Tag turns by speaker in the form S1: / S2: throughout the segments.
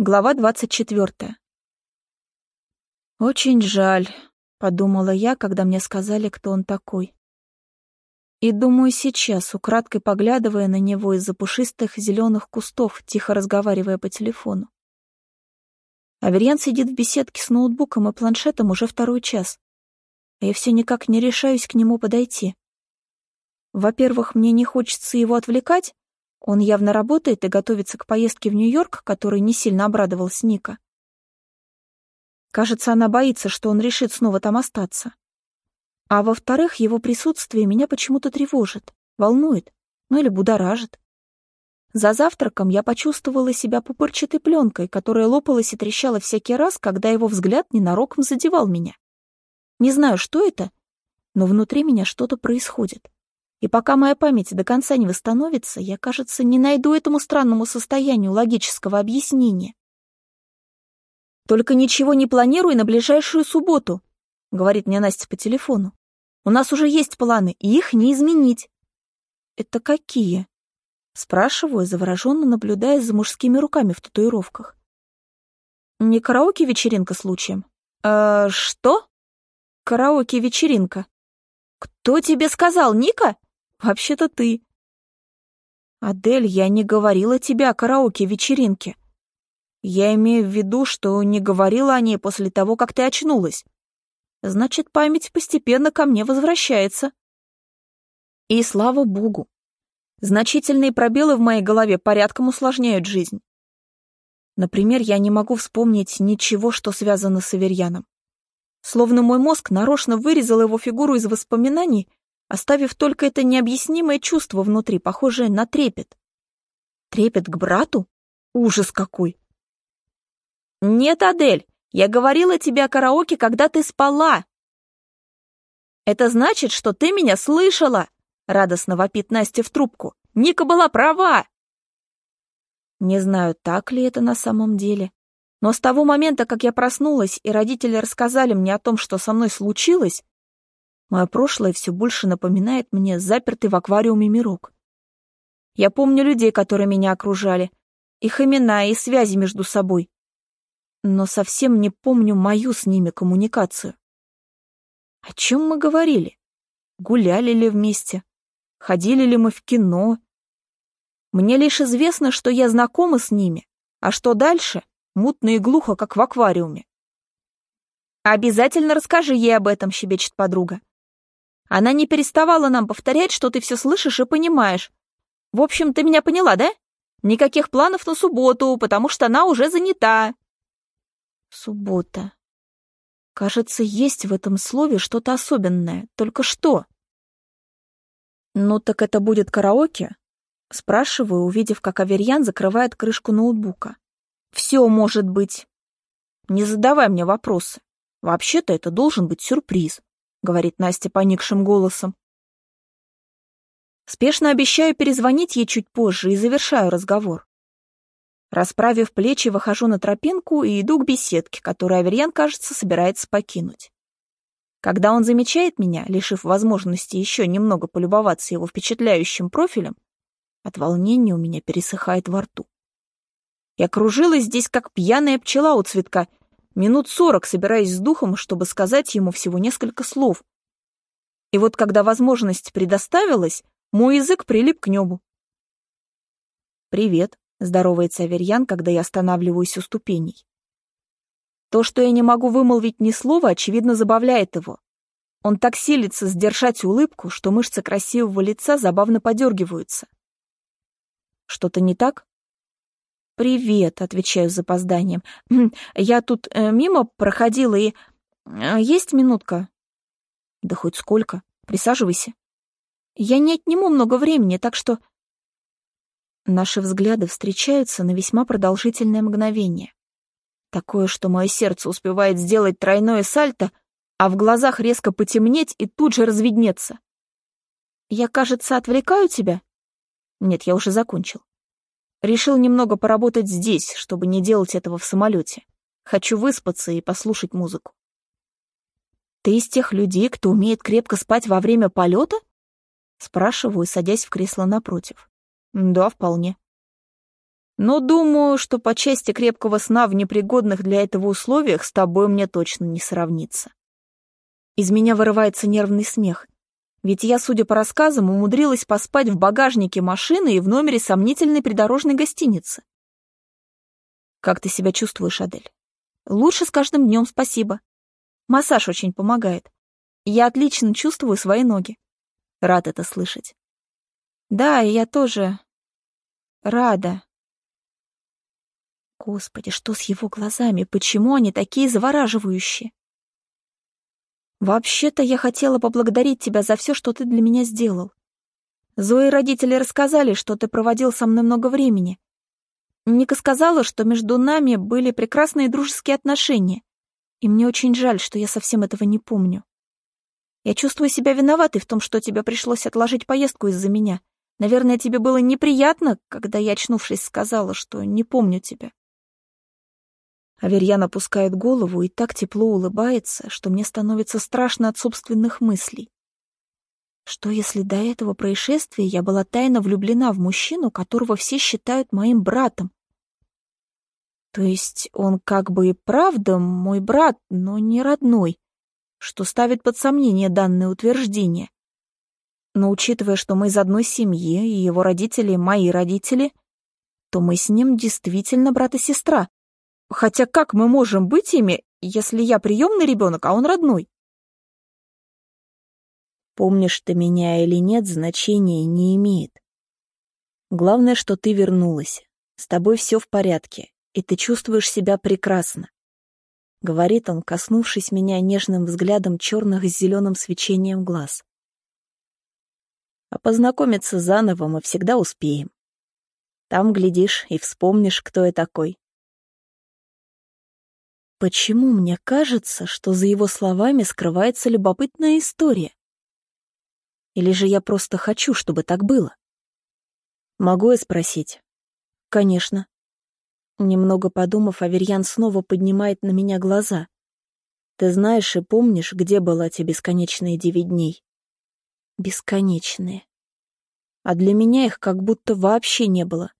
S1: Глава двадцать четвертая. «Очень жаль», — подумала я, когда мне сказали, кто он такой. И думаю сейчас, украдкой поглядывая на него из-за пушистых зеленых кустов, тихо разговаривая по телефону. Аверьян сидит в беседке с ноутбуком и планшетом уже второй час, а я все никак не решаюсь к нему подойти. Во-первых, мне не хочется его отвлекать, он явно работает и готовится к поездке в Нью-Йорк, которой не сильно обрадовалась Ника. Кажется, она боится, что он решит снова там остаться. А во-вторых, его присутствие меня почему-то тревожит, волнует, ну или будоражит. За завтраком я почувствовала себя пупырчатой пленкой, которая лопалась и трещала всякий раз, когда его взгляд ненароком задевал меня. Не знаю, что это, но внутри меня что-то происходит. И пока моя память до конца не восстановится, я, кажется, не найду этому странному состоянию логического объяснения. «Только ничего не планируй на ближайшую субботу», — говорит мне Настя по телефону. «У нас уже есть планы, и их не изменить». «Это какие?» Спрашиваю, завороженно наблюдая за мужскими руками в татуировках. «Не караоке-вечеринка случаем?» «Э, что?» «Караоке-вечеринка». «Кто тебе сказал, Ника?» Вообще-то ты. Адель, я не говорила тебе о караоке-вечеринке. Я имею в виду, что не говорила о ней после того, как ты очнулась. Значит, память постепенно ко мне возвращается. И слава богу. Значительные пробелы в моей голове порядком усложняют жизнь. Например, я не могу вспомнить ничего, что связано с Аверьяном. Словно мой мозг нарочно вырезал его фигуру из воспоминаний оставив только это необъяснимое чувство внутри, похожее на трепет. Трепет к брату? Ужас какой! «Нет, Адель, я говорила тебе о караоке, когда ты спала!» «Это значит, что ты меня слышала!» — радостно вопит Настя в трубку. «Ника была права!» Не знаю, так ли это на самом деле, но с того момента, как я проснулась, и родители рассказали мне о том, что со мной случилось, Мое прошлое все больше напоминает мне запертый в аквариуме мирок. Я помню людей, которые меня окружали, их имена и связи между собой, но совсем не помню мою с ними коммуникацию. О чем мы говорили? Гуляли ли вместе? Ходили ли мы в кино? Мне лишь известно, что я знакома с ними, а что дальше — мутно и глухо, как в аквариуме. «Обязательно расскажи ей об этом», — щебечет подруга. Она не переставала нам повторять, что ты все слышишь и понимаешь. В общем, ты меня поняла, да? Никаких планов на субботу, потому что она уже занята. Суббота. Кажется, есть в этом слове что-то особенное. Только что? Ну так это будет караоке? Спрашиваю, увидев, как Аверьян закрывает крышку ноутбука. Все может быть. Не задавай мне вопросы. Вообще-то это должен быть сюрприз. — говорит Настя поникшим голосом. Спешно обещаю перезвонить ей чуть позже и завершаю разговор. Расправив плечи, выхожу на тропинку и иду к беседке, которую Аверьян, кажется, собирается покинуть. Когда он замечает меня, лишив возможности еще немного полюбоваться его впечатляющим профилем, от волнения у меня пересыхает во рту. Я кружилась здесь, как пьяная пчела у цветка, минут сорок собираясь с духом, чтобы сказать ему всего несколько слов. И вот когда возможность предоставилась, мой язык прилип к небу. «Привет», — здоровается Аверьян, когда я останавливаюсь у ступеней. То, что я не могу вымолвить ни слова, очевидно забавляет его. Он так силится сдержать улыбку, что мышцы красивого лица забавно подергиваются. Что-то не так? «Привет», — отвечаю с запозданием. «Я тут э, мимо проходила и... Э, есть минутка?» «Да хоть сколько. Присаживайся. Я не отниму много времени, так что...» Наши взгляды встречаются на весьма продолжительное мгновение. Такое, что мое сердце успевает сделать тройное сальто, а в глазах резко потемнеть и тут же разведнеться. «Я, кажется, отвлекаю тебя?» «Нет, я уже закончил. Решил немного поработать здесь, чтобы не делать этого в самолете. Хочу выспаться и послушать музыку. Ты из тех людей, кто умеет крепко спать во время полета? Спрашиваю, садясь в кресло напротив. Да, вполне. Но думаю, что по части крепкого сна в непригодных для этого условиях с тобой мне точно не сравнится. Из меня вырывается нервный смех. Ведь я, судя по рассказам, умудрилась поспать в багажнике машины и в номере сомнительной придорожной гостиницы. Как ты себя чувствуешь, Адель? Лучше с каждым днем, спасибо. Массаж очень помогает. Я отлично чувствую свои ноги. Рад это слышать. Да, и я тоже рада. Господи, что с его глазами? Почему они такие завораживающие? Вообще-то я хотела поблагодарить тебя за все, что ты для меня сделал. Зои родители рассказали, что ты проводил со мной много времени. Ника сказала, что между нами были прекрасные дружеские отношения, и мне очень жаль, что я совсем этого не помню. Я чувствую себя виноватой в том, что тебе пришлось отложить поездку из-за меня. Наверное, тебе было неприятно, когда я, очнувшись, сказала, что не помню тебя. Аверьян опускает голову и так тепло улыбается, что мне становится страшно от собственных мыслей. Что если до этого происшествия я была тайно влюблена в мужчину, которого все считают моим братом? То есть он как бы и правда мой брат, но не родной, что ставит под сомнение данное утверждение. Но учитывая, что мы из одной семьи, и его родители — мои родители, то мы с ним действительно брат и сестра, Хотя как мы можем быть ими, если я приемный ребенок, а он родной?
S2: Помнишь ты меня или нет, значения не имеет. Главное, что ты вернулась. С тобой все в порядке, и ты чувствуешь себя прекрасно. Говорит он, коснувшись меня нежным взглядом черных с зеленым свечением глаз. А познакомиться заново мы всегда успеем. Там, глядишь, и вспомнишь, кто я такой. Почему мне кажется, что за его словами скрывается любопытная история? Или же я просто хочу, чтобы так было? Могу я спросить? Конечно. Немного подумав, Аверьян снова поднимает на меня глаза. Ты знаешь и помнишь, где была те бесконечные девять дней? Бесконечные. А для меня их как будто вообще не было.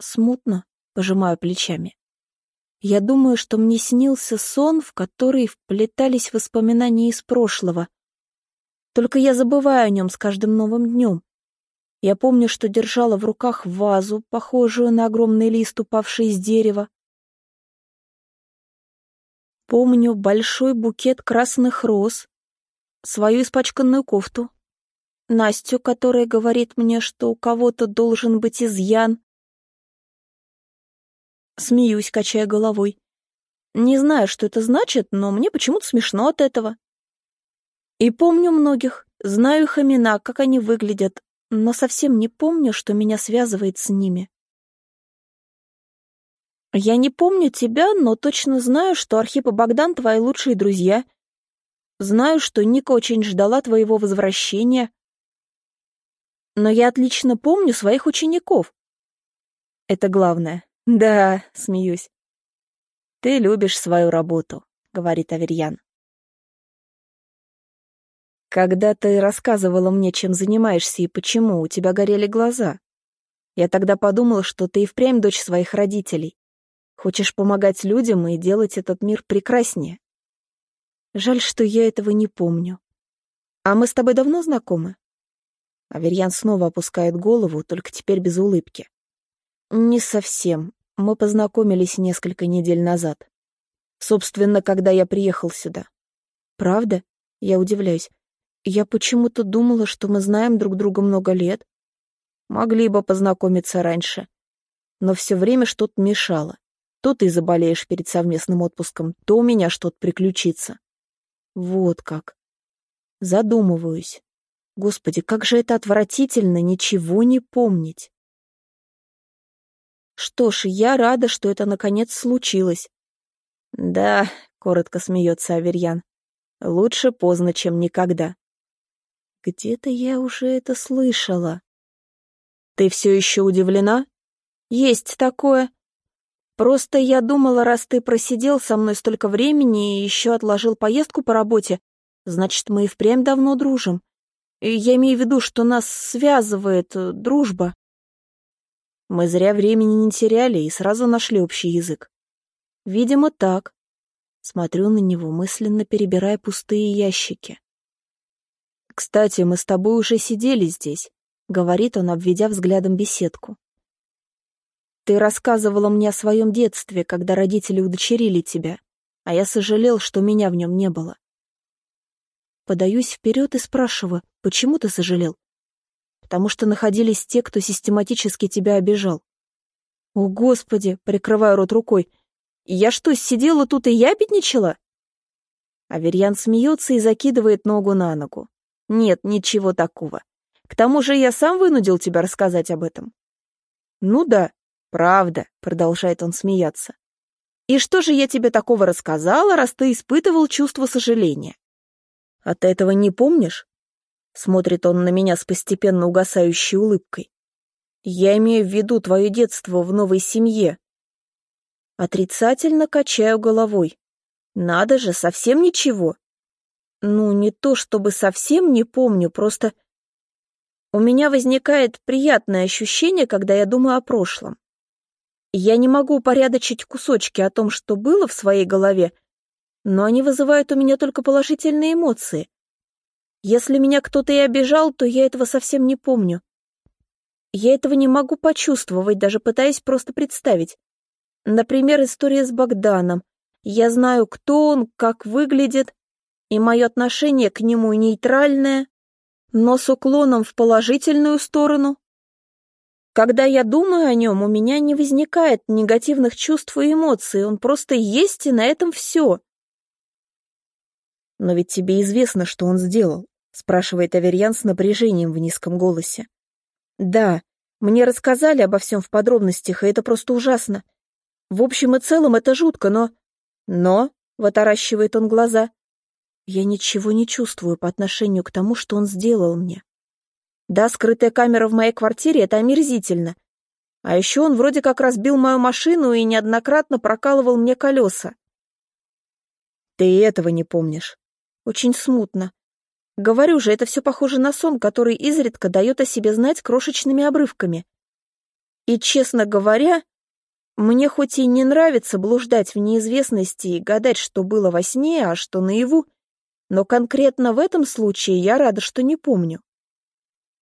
S2: Смутно, пожимаю плечами. Я думаю, что мне снился сон, в который вплетались воспоминания из прошлого. Только я забываю о нем с каждым новым днем. Я помню, что держала в руках вазу, похожую на огромный лист, упавший из дерева. Помню большой букет красных роз, свою испачканную кофту, Настю, которая говорит мне, что у кого-то должен быть изъян, Смеюсь, качая головой. Не знаю, что это значит, но мне почему-то смешно от этого. И помню многих, знаю их имена, как они выглядят, но совсем не помню, что меня связывает с ними. Я не помню тебя, но точно знаю, что Архип и Богдан твои лучшие друзья. Знаю, что Ника очень ждала твоего возвращения. Но я отлично помню своих учеников. Это главное. «Да», — смеюсь. «Ты любишь свою работу», — говорит Аверьян. «Когда ты рассказывала мне, чем занимаешься и почему, у тебя горели глаза. Я тогда подумала, что ты и впрямь дочь своих родителей. Хочешь помогать людям и делать этот мир прекраснее. Жаль, что я этого не помню. А мы с тобой давно знакомы?» Аверьян снова опускает голову, только теперь без улыбки. «Не совсем. Мы познакомились несколько недель назад. Собственно, когда я приехал сюда. Правда? Я удивляюсь. Я почему-то думала, что мы знаем друг друга много лет. Могли бы познакомиться раньше. Но все время что-то мешало. То ты заболеешь перед совместным отпуском, то у меня что-то приключится. Вот как. Задумываюсь. Господи, как же это отвратительно ничего не помнить. Что ж, я рада, что это наконец случилось. Да, коротко смеется Аверьян. Лучше поздно, чем никогда. Где-то я уже это слышала. Ты все еще удивлена? Есть такое. Просто я думала, раз ты просидел со мной столько времени и еще отложил поездку по работе, значит, мы и впрямь давно дружим. Я имею в виду, что нас связывает э, дружба. Мы зря времени не теряли и сразу нашли общий язык. Видимо, так. Смотрю на него, мысленно перебирая пустые ящики. «Кстати, мы с тобой уже сидели здесь», — говорит он, обведя взглядом беседку. «Ты рассказывала мне о своем детстве, когда родители удочерили тебя, а я сожалел, что меня в нем не было. Подаюсь вперед и спрашиваю, почему ты сожалел? Потому что находились те, кто систематически тебя обижал. О, Господи, прикрываю рот рукой, я что, сидела тут и ябедничала? Аверьян смеется и закидывает ногу на ногу. Нет, ничего такого. К тому же я сам вынудил тебя рассказать об этом. Ну да, правда, продолжает он смеяться. И что же я тебе такого рассказала, раз ты испытывал чувство сожаления? А ты этого не помнишь? Смотрит он на меня с постепенно угасающей улыбкой. Я имею в виду твое детство в новой семье. Отрицательно качаю головой. Надо же, совсем ничего. Ну, не то чтобы совсем не помню, просто... У меня возникает приятное ощущение, когда я думаю о прошлом. Я не могу упорядочить кусочки о том, что было в своей голове, но они вызывают у меня только положительные эмоции. Если меня кто-то и обижал, то я этого совсем не помню. Я этого не могу почувствовать, даже пытаясь просто представить. Например, история с Богданом. Я знаю, кто он, как выглядит, и мое отношение к нему нейтральное, но с уклоном в положительную сторону. Когда я думаю о нем, у меня не возникает негативных чувств и эмоций, он просто есть, и на этом все. «Но ведь тебе известно, что он сделал», — спрашивает Аверьян с напряжением в низком голосе. «Да, мне рассказали обо всем в подробностях, и это просто ужасно. В общем и целом это жутко, но...» «Но...» — вытаращивает он глаза. «Я ничего не чувствую по отношению к тому, что он сделал мне. Да, скрытая камера в моей квартире — это омерзительно. А еще он вроде как разбил мою машину и неоднократно прокалывал мне колеса. Ты этого не помнишь. Очень смутно. Говорю же, это все похоже на сон, который изредка дает о себе знать крошечными обрывками. И, честно говоря, мне хоть и не нравится блуждать в неизвестности и гадать, что было во сне, а что наяву, но конкретно в этом случае я рада, что не помню.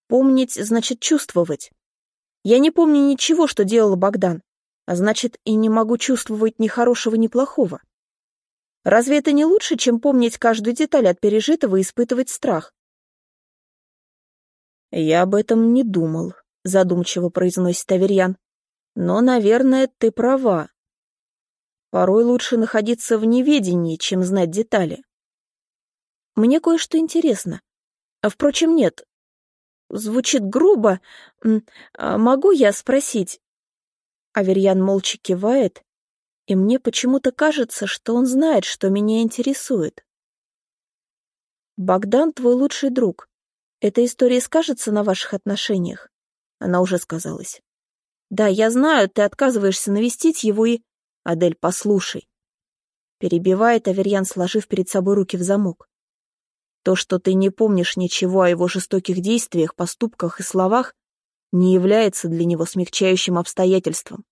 S2: Помнить значит чувствовать. Я не помню ничего, что делал Богдан, а значит и не могу чувствовать ни хорошего, ни плохого. Разве это не лучше, чем помнить каждую деталь от пережитого и испытывать страх? «Я об этом не думал», — задумчиво произносит Аверьян. «Но, наверное, ты права. Порой лучше находиться в неведении, чем знать детали. Мне кое-что интересно. А, впрочем, нет. Звучит грубо. А могу я спросить?» Аверьян молча кивает, и мне почему-то кажется, что он знает, что меня интересует. «Богдан твой лучший друг. Эта история скажется на ваших отношениях?» Она уже сказалась. «Да, я знаю, ты отказываешься навестить его и...» «Адель, послушай!» Перебивает Аверьян, сложив перед собой руки в замок. То, что ты не помнишь ничего о его жестоких действиях, поступках и словах, не является для него смягчающим обстоятельством.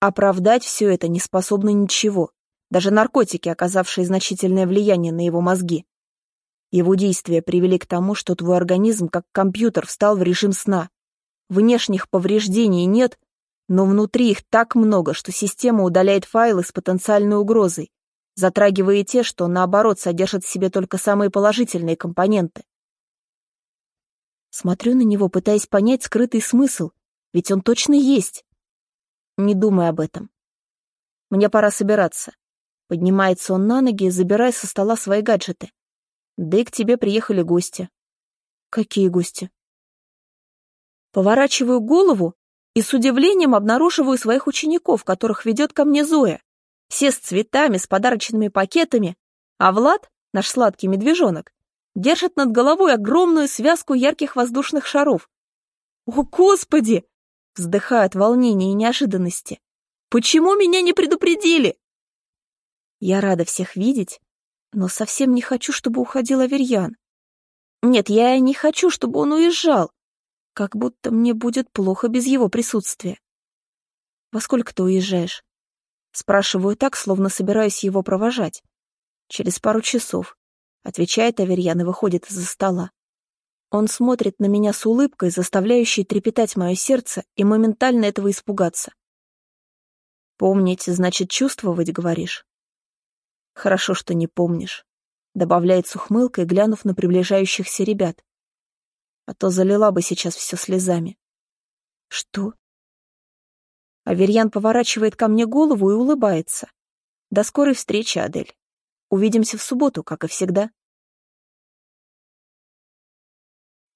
S2: Оправдать все это не способно ничего, даже наркотики, оказавшие значительное влияние на его мозги. Его действия привели к тому, что твой организм, как компьютер, встал в режим сна. Внешних повреждений нет, но внутри их так много, что система удаляет файлы с потенциальной угрозой, затрагивая те, что, наоборот, содержат в себе только самые положительные компоненты. Смотрю на него, пытаясь понять скрытый смысл, ведь он точно есть. Не думай об этом. Мне пора собираться. Поднимается он на ноги, забирая со стола свои гаджеты. Да и к тебе приехали гости. Какие гости? Поворачиваю голову и с удивлением обнаруживаю своих учеников, которых ведет ко мне Зоя. Все с цветами, с подарочными пакетами. А Влад, наш сладкий медвежонок, держит над головой огромную связку ярких воздушных шаров. О, Господи! Вздыхаю от волнения и неожиданности. Почему меня не предупредили? Я рада всех видеть, но совсем не хочу, чтобы уходил Аверьян. Нет, я не хочу, чтобы он уезжал.
S1: Как будто мне будет плохо без его присутствия. Во сколько ты уезжаешь? Спрашиваю так, словно собираюсь его провожать. Через пару часов. Отвечает Аверьян и выходит из-за стола. Он смотрит на меня с улыбкой, заставляющей трепетать мое сердце и моментально этого испугаться. «Помнить, значит, чувствовать, говоришь?» «Хорошо, что не помнишь», — добавляет с ухмылкой, глянув на приближающихся ребят. «А то залила бы сейчас все слезами». «Что?» Аверьян поворачивает ко мне голову и улыбается. «До скорой встречи, Адель. Увидимся в субботу, как и всегда».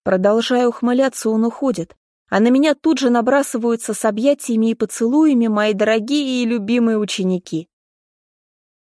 S1: Продолжая ухмыляться, он уходит, а на меня тут же набрасываются с объятиями и поцелуями мои дорогие и любимые ученики.